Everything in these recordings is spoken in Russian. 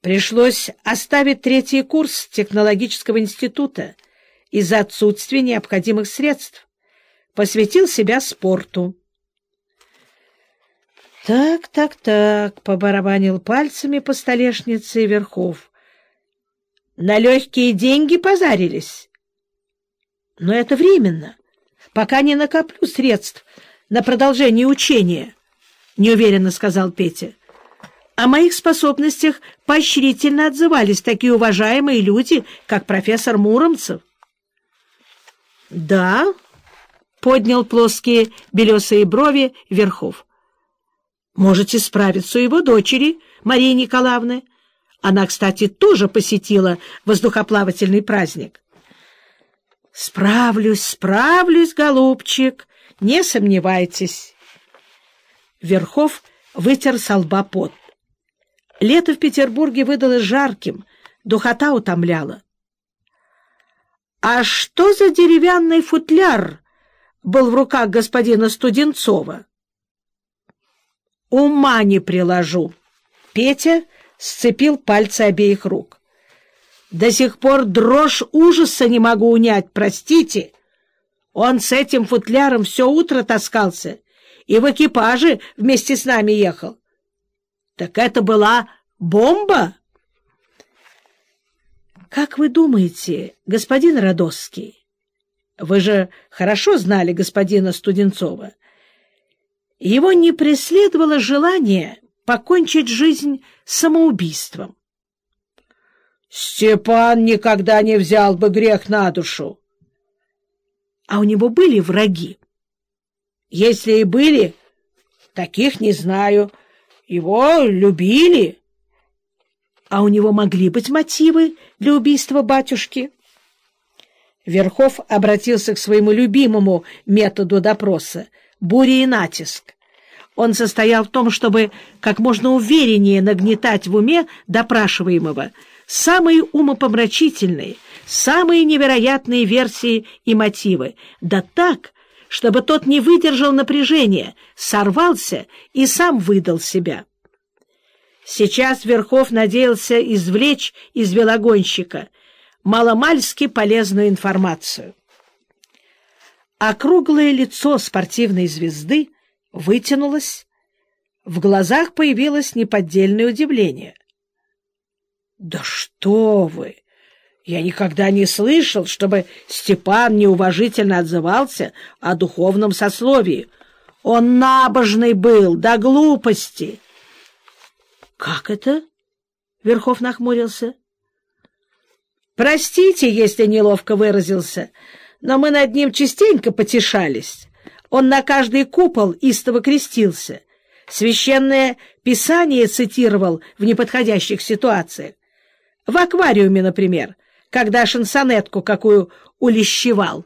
Пришлось оставить третий курс технологического института из-за отсутствия необходимых средств. Посвятил себя спорту. «Так, так, так», — побарабанил пальцами по столешнице Верхов. «На легкие деньги позарились. Но это временно, пока не накоплю средств на продолжение учения», — неуверенно сказал Петя. О моих способностях поощрительно отзывались такие уважаемые люди, как профессор Муромцев. «Да», — поднял плоские белесые брови Верхов. Можете справиться у его дочери, Марии Николаевны. Она, кстати, тоже посетила воздухоплавательный праздник. Справлюсь, справлюсь, голубчик, не сомневайтесь. Верхов вытер со лба пот. Лето в Петербурге выдалось жарким, духота утомляла. А что за деревянный футляр был в руках господина Студенцова? Ума не приложу. Петя сцепил пальцы обеих рук. До сих пор дрожь ужаса не могу унять, простите. Он с этим футляром все утро таскался и в экипаже вместе с нами ехал. Так это была бомба? Как вы думаете, господин Радосский, вы же хорошо знали господина Студенцова, его не преследовало желание покончить жизнь самоубийством. Степан никогда не взял бы грех на душу. А у него были враги? Если и были, таких не знаю. Его любили. А у него могли быть мотивы для убийства батюшки? Верхов обратился к своему любимому методу допроса — буря и натиск. Он состоял в том, чтобы как можно увереннее нагнетать в уме допрашиваемого самые умопомрачительные, самые невероятные версии и мотивы, да так, чтобы тот не выдержал напряжения, сорвался и сам выдал себя. Сейчас Верхов надеялся извлечь из велогонщика маломальски полезную информацию. Округлое лицо спортивной звезды вытянулось, в глазах появилось неподдельное удивление. — Да что вы! Я никогда не слышал, чтобы Степан неуважительно отзывался о духовном сословии. Он набожный был, до глупости. — Как это? — Верхов нахмурился. — Простите, если неловко выразился, — но мы над ним частенько потешались. Он на каждый купол истово крестился. Священное писание цитировал в неподходящих ситуациях. В аквариуме, например, когда шансонетку какую улещевал.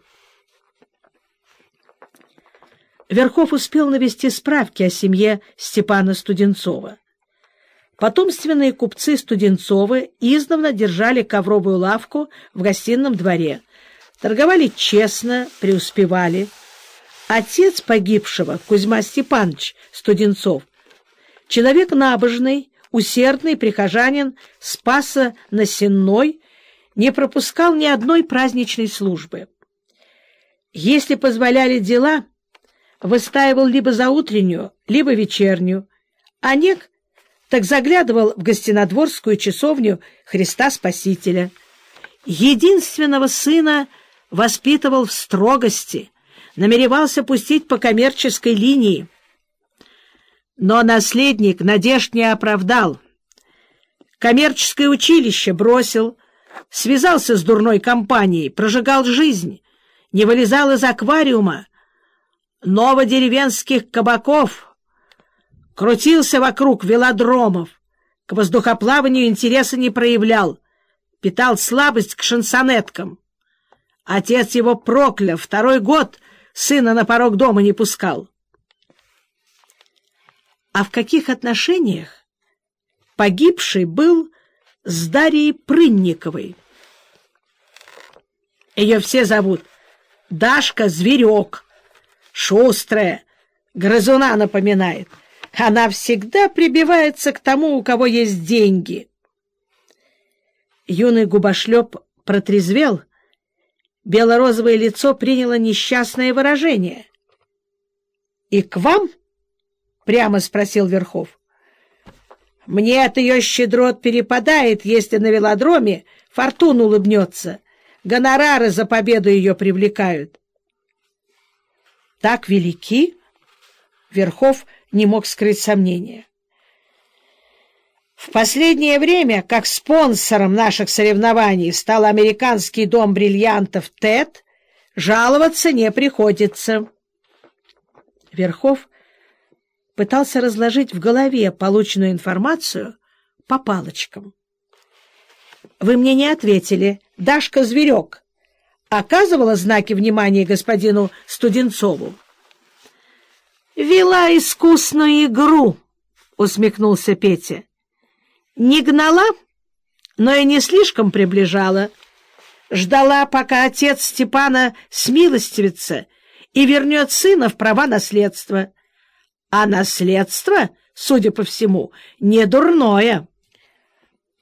Верхов успел навести справки о семье Степана Студенцова. Потомственные купцы Студенцовы издавна держали ковровую лавку в гостином дворе — торговали честно, преуспевали. Отец погибшего, Кузьма Степанович Студенцов, человек набожный, усердный прихожанин Спаса на Сенной, не пропускал ни одной праздничной службы. Если позволяли дела, выстаивал либо за утреннюю, либо вечернюю, а нек так заглядывал в гостинодворскую часовню Христа Спасителя. Единственного сына — воспитывал в строгости, намеревался пустить по коммерческой линии. Но наследник надежд не оправдал. Коммерческое училище бросил, связался с дурной компанией, прожигал жизнь, не вылезал из аквариума, новодеревенских кабаков, крутился вокруг велодромов, к воздухоплаванию интереса не проявлял, питал слабость к шансонеткам. Отец его проклял, второй год сына на порог дома не пускал. А в каких отношениях погибший был с Дарьей Прынниковой? Ее все зовут Дашка Зверек, шустрая, грызуна напоминает. Она всегда прибивается к тому, у кого есть деньги. Юный губошлеп протрезвел, белорозовое лицо приняло несчастное выражение. — И к вам? — прямо спросил Верхов. — Мне от ее щедрот перепадает, если на велодроме фортуна улыбнется. Гонорары за победу ее привлекают. — Так велики? Верхов не мог скрыть сомнения. В последнее время, как спонсором наших соревнований стал американский дом бриллиантов ТЭД, жаловаться не приходится. Верхов пытался разложить в голове полученную информацию по палочкам. Вы мне не ответили. Дашка Зверек оказывала знаки внимания господину Студенцову? «Вела искусную игру», — усмехнулся Петя. Не гнала, но и не слишком приближала. Ждала, пока отец Степана смилостивится и вернет сына в права наследства. А наследство, судя по всему, не дурное.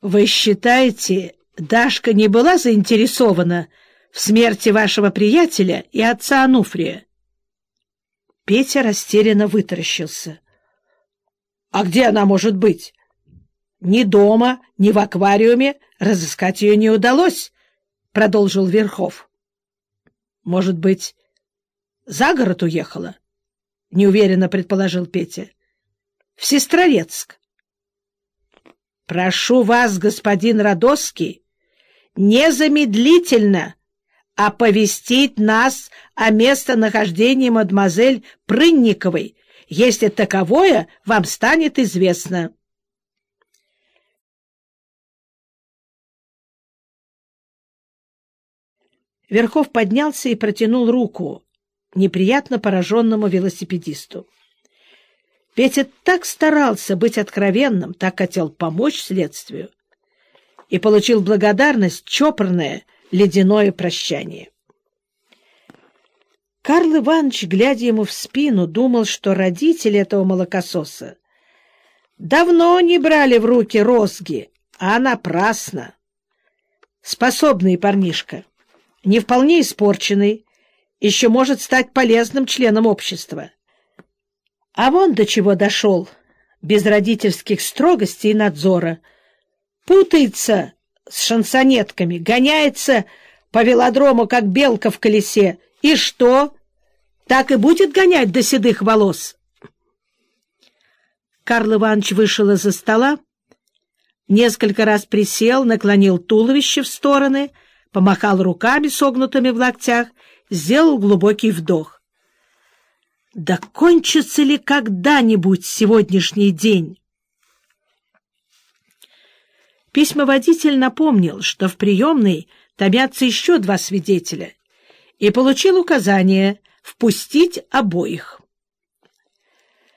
Вы считаете, Дашка не была заинтересована в смерти вашего приятеля и отца Ануфрия? Петя растерянно вытаращился. — А где она может быть? Ни дома, ни в аквариуме разыскать ее не удалось, — продолжил Верхов. — Может быть, за город уехала? — неуверенно предположил Петя. — В Сестрорецк. — Прошу вас, господин Радоский, незамедлительно оповестить нас о местонахождении мадемуазель Прынниковой, если таковое вам станет известно. Верхов поднялся и протянул руку неприятно пораженному велосипедисту. Петя так старался быть откровенным, так хотел помочь следствию, и получил благодарность чопорное ледяное прощание. Карл Иванович, глядя ему в спину, думал, что родители этого молокососа давно не брали в руки розги, а напрасно. Способный парнишка не вполне испорченный, еще может стать полезным членом общества. А вон до чего дошел, без родительских строгостей и надзора. Путается с шансонетками, гоняется по велодрому, как белка в колесе. И что? Так и будет гонять до седых волос. Карл Иванович вышел из-за стола, несколько раз присел, наклонил туловище в стороны — помахал руками, согнутыми в локтях, сделал глубокий вдох. «Да кончится ли когда-нибудь сегодняшний день?» Письмоводитель напомнил, что в приемной томятся еще два свидетеля, и получил указание впустить обоих.